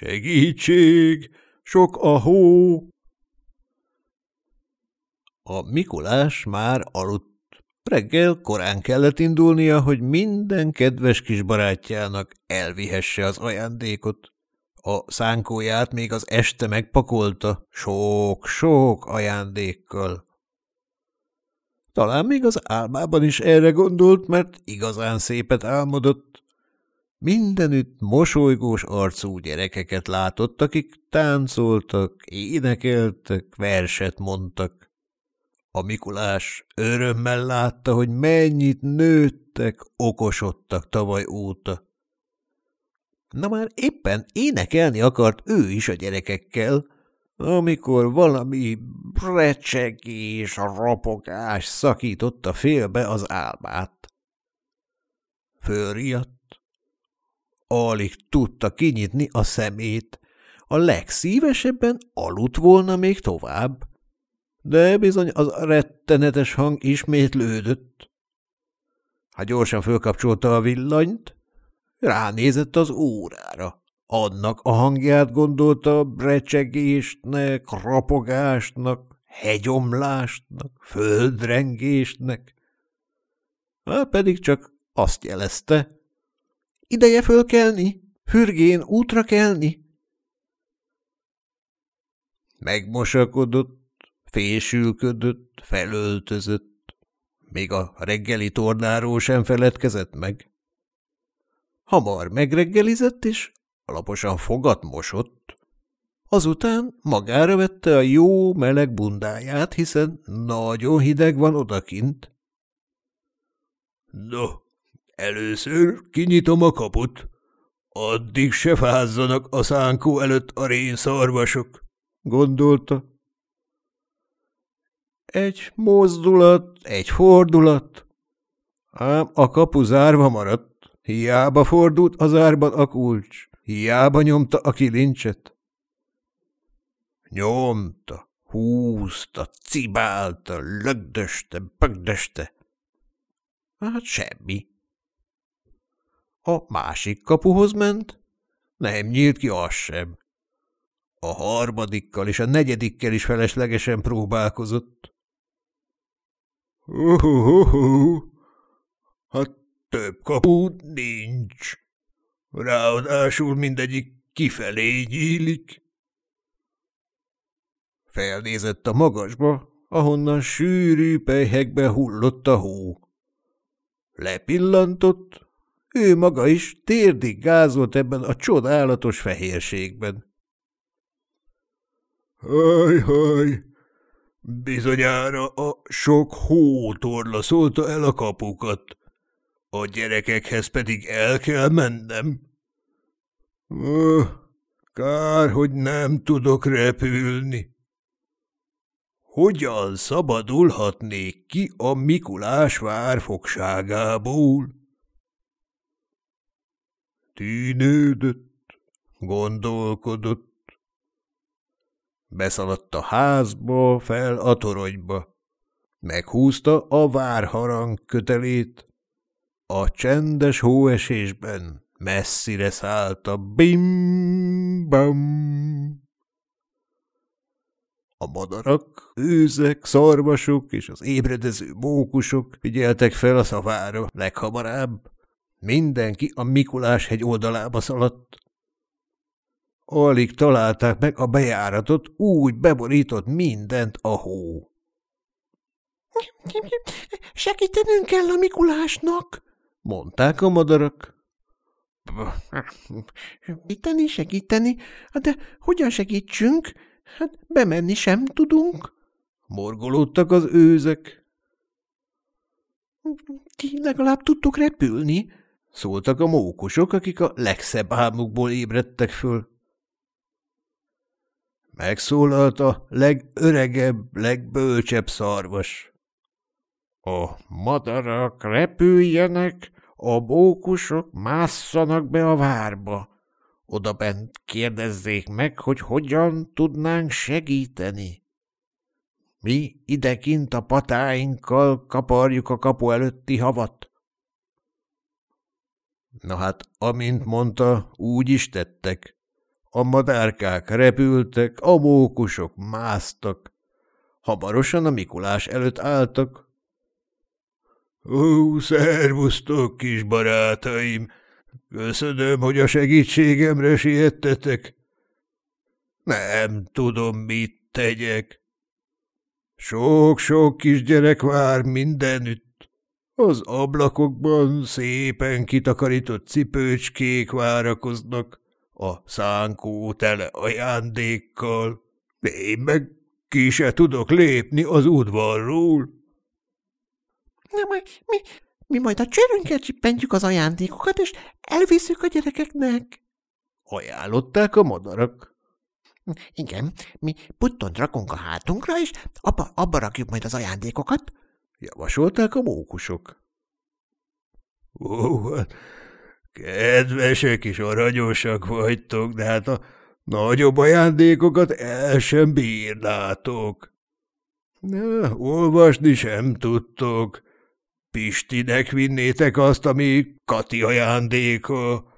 Segítség! Sok a hó! A Mikulás már aludt. Reggel korán kellett indulnia, hogy minden kedves kis barátjának elvihesse az ajándékot. A szánkóját még az este megpakolta, sok-sok ajándékkal. Talán még az álmában is erre gondolt, mert igazán szépet álmodott. Mindenütt mosolygós arcú gyerekeket látott, akik táncoltak, énekeltek, verset mondtak. A Mikulás örömmel látta, hogy mennyit nőttek, okosodtak tavaly óta. Na már éppen énekelni akart ő is a gyerekekkel, amikor valami recsegés, ropogás szakította félbe az álmát. Fölriadt. Alig tudta kinyitni a szemét. A legszívesebben aludt volna még tovább. De bizony az rettenetes hang ismétlődött. Ha gyorsan fölkapcsolta a villanyt, ránézett az órára. Annak a hangját gondolta brecsegésnek, rapogásnak, hegyomlásnak, földrengésnek. Há pedig csak azt jelezte. Ideje fölkelni, fürgén útra kelni. Megmosakodott, fésülködött, felöltözött. Még a reggeli tornáról sem feledkezett meg. Hamar megreggelizett, és alaposan fogat mosott. Azután magára vette a jó meleg bundáját, hiszen nagyon hideg van odakint. No, először kinyitom a kaput. Addig se fázzanak a szánkó előtt a rénszarvasok, gondolta. Egy mozdulat, egy fordulat. Ám a kapu zárva maradt. Hiába fordult az árban a kulcs. Hiába nyomta a kilincset. Nyomta, húzta, cibálta, lögdöste, pögdöste. Hát semmi. A másik kapuhoz ment, nem nyílt ki az sem. A harmadikkal és a negyedikkel is feleslegesen próbálkozott. Uh, uh, uh, hát több kapu nincs. Ráadásul mindegyik kifelé nyílik. Felnézett a magasba, ahonnan sűrű pejhekbe hullott a hó. Lepillantott, ő maga is térdig gázolt ebben a csodálatos fehérségben. Haj, haj, bizonyára a sok hó torlaszolta el a kapukat. A gyerekekhez pedig el kell mennem. Öh, kár, hogy nem tudok repülni. Hogyan szabadulhatnék ki a Mikulás várfogságából? Tűnődött, gondolkodott. Beszaladt a házba, fel a toronyba. Meghúzta a várharang kötelét, a csendes hóesésben messzire szállt a bim-bam. A madarak, őzek, szarvasok és az ébredező mókusok figyeltek fel a szavára leghamarabb. Mindenki a Mikulás hegy oldalába szaladt. Alig találták meg a bejáratot, úgy beborított mindent a hó. – Segítenünk kell a Mikulásnak! mondták a madarak. Segíteni, segíteni, de hogyan segítsünk? Hát bemenni sem tudunk. Morgolódtak az őzek. Ti legalább tudtok repülni, szóltak a mókusok, akik a legszebb álmukból ébredtek föl. Megszólalt a legöregebb, legbölcsebb szarvas. A madarak repüljenek, a bókusok másszanak be a várba. Oda bent kérdezzék meg, hogy hogyan tudnánk segíteni. Mi idekint a patáinkkal kaparjuk a kapu előtti havat. Na hát, amint mondta, úgy is tettek. A madárkák repültek, a mókusok másztak. Hamarosan a Mikulás előtt álltak. – Ó, szervusztok, kis barátaim! Köszönöm, hogy a segítségemre siettetek. Nem tudom, mit tegyek. Sok-sok kisgyerek vár mindenütt. Az ablakokban szépen kitakarított cipőcskék várakoznak, a szánkó tele ajándékkal. Én meg ki se tudok lépni az udvarról. Na, majd mi, mi majd a csörünkkel csippentjük az ajándékokat, és elviszük a gyerekeknek. Ajánlották a madarak. Igen, mi puttont rakunk a hátunkra, és abba, abba rakjuk majd az ajándékokat. Javasolták a mókusok. Ó, hát kedvesek és aranyosak vagytok, de hát a nagyobb ajándékokat el sem bírnátok. Ne, olvasni sem tudtok. Pistinek vinnétek azt, ami Kati ajándéka.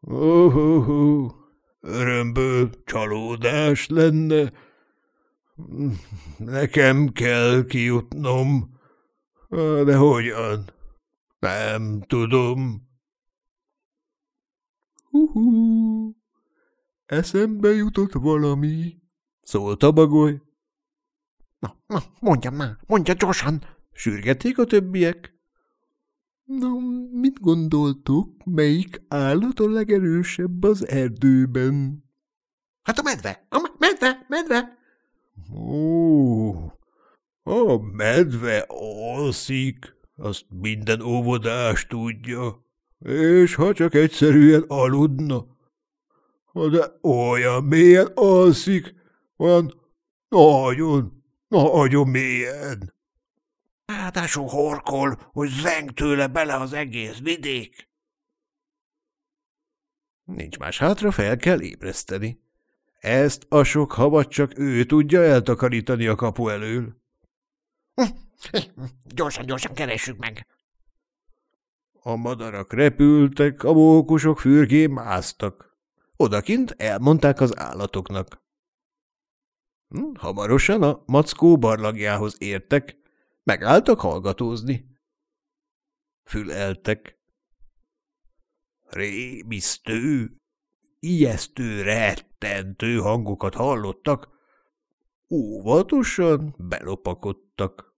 Oh, oh, oh. Örömből csalódás lenne. Nekem kell kijutnom. De hogyan? Nem tudom. Hú, eszembe jutott valami, szólt a bagoly. Na, na, mondja már, mondja gyorsan, sürgették a többiek. Na, mit gondoltuk, melyik állat a legerősebb az erdőben? Hát a medve, a medve, medve. Ó, a medve alszik, azt minden óvodás tudja. És ha csak egyszerűen aludna. De olyan mélyen alszik, olyan nagyon, nagyon mélyen. Ráadásul horkol, hogy zeng tőle bele az egész vidék. Nincs más hátra, fel kell ébreszteni. Ezt a sok havat csak ő tudja eltakarítani a kapu elől. Gyorsan, gyorsan keressük meg. A madarak repültek, a mókusok fürgén másztak. Odakint elmondták az állatoknak. Hm, hamarosan a mackó barlagjához értek, Megálltak hallgatózni. Füleltek. Rémisztő, ijesztő, rettentő hangokat hallottak, óvatosan belopakodtak.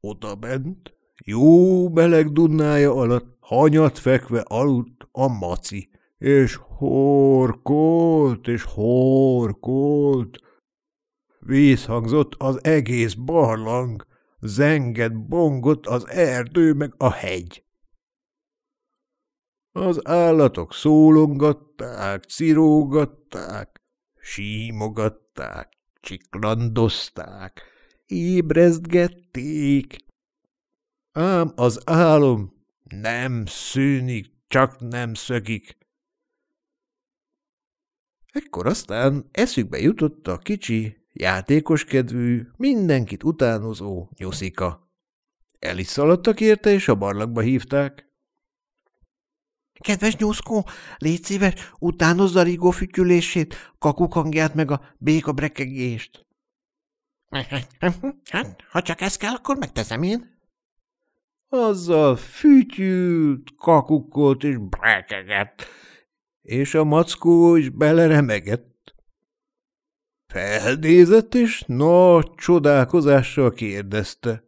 Oda bent, jó meleg dunnája alatt hanyat fekve aludt a maci, és horkolt, és horkolt, Vízhangzott az egész barlang, zengett, bongott az erdő meg a hegy. Az állatok szólongatták, cirógatták, símogatták, csiklandozták, ébrezgették. Ám az álom nem szűnik, csak nem szökik. Ekkor aztán eszükbe jutott a kicsi, játékoskedvű, mindenkit utánozó nyuszika. El érte, és a barlangba hívták. – Kedves nyuszkó, légy szíves, utánozza Rigó fütyülését, kakukangját meg a béka brekegést. – Hát, ha csak ez kell, akkor megteszem én. Azzal fütyült, kakukolt és brekegett, és a mackó is beleremegett Felnézett, és nagy csodálkozással kérdezte.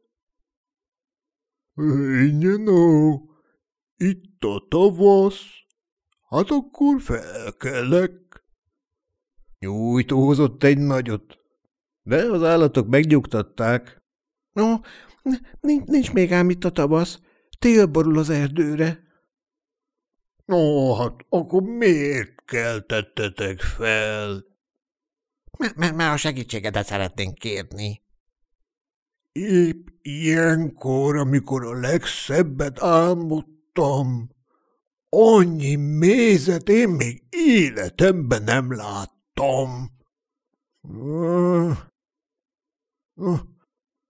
– no, itt a tavasz, hát akkor felkelek. Nyújtózott egy nagyot, de az állatok megnyugtatták. – No, nincs, nincs még ám itt a tavasz, tél borul az erdőre. – No, hát akkor miért keltettetek fel? – mert, mert a segítségedet szeretnénk kérni. Épp ilyenkor, amikor a legszebbet álmodtam, annyi mézet én még életemben nem láttam.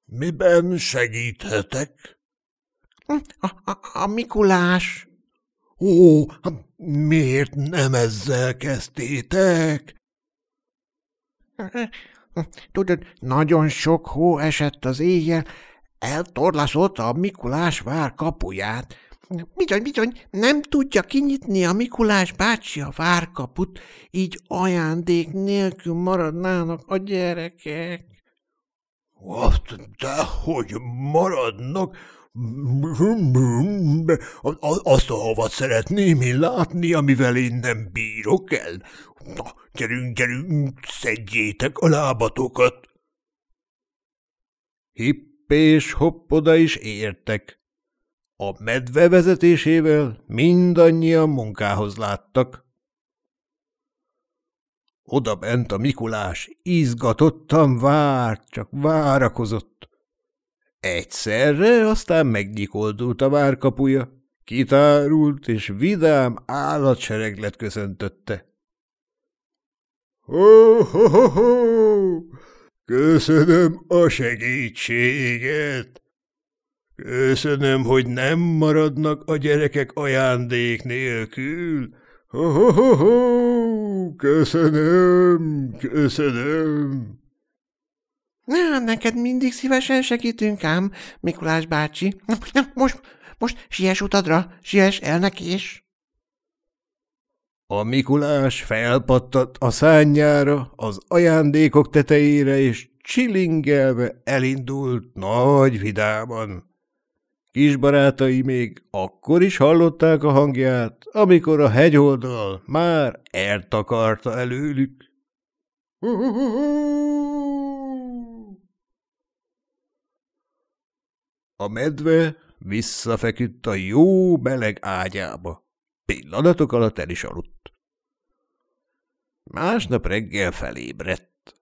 Miben segíthetek? A, a, a Mikulás. Ó, Miért nem ezzel kezdtétek? Tudod, nagyon sok hó esett az éjjel, eltorlaszott a Mikulás vár kapuját. Bizony, bizony, nem tudja kinyitni a Mikulás bácsi a várkaput, így ajándék nélkül maradnának a gyerekek. Azt, de hogy maradnak? Azt a havat szeretném én látni, amivel én nem bírok el. Na, gyerünk, gyerünk, szedjétek a lábatokat. Hipp és hopp oda is értek. A medve vezetésével mindannyian munkához láttak. Oda bent a Mikulás izgatottan várt, csak várakozott. Egyszerre aztán megnyikoldult a várkapuja, kitárult és vidám állatsereglet köszöntötte. Ho, ho, ho, ho! Köszönöm a segítséget! Köszönöm, hogy nem maradnak a gyerekek ajándék nélkül. Ho, ho, ho, ho! Köszönöm, köszönöm! Na, neked mindig szívesen segítünk ám, Mikulás bácsi. Na, most, most siess utadra, siess elnekés. A Mikulás felpattat a szányára, az ajándékok tetejére, és csilingelve elindult nagy vidáman. Kis barátai még akkor is hallották a hangját, amikor a hegyoldal már eltakarta előlük. A medve visszafeküdt a jó meleg ágyába. Pillanatok alatt el is aludt. Másnap reggel felébredt.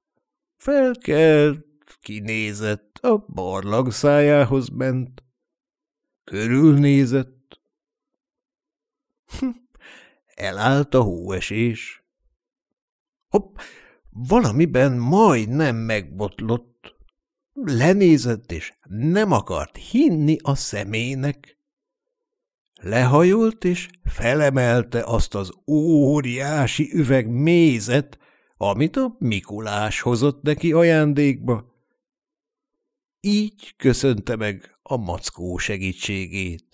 Felkelt, kinézett, a barlang szájához ment. Körülnézett. Elállt a hóesés. Hopp, valamiben majdnem megbotlott. Lenézett, és nem akart hinni a szemének. Lehajolt, és felemelte azt az óriási üveg mézet, amit a Mikulás hozott neki ajándékba. Így köszönte meg a mackó segítségét.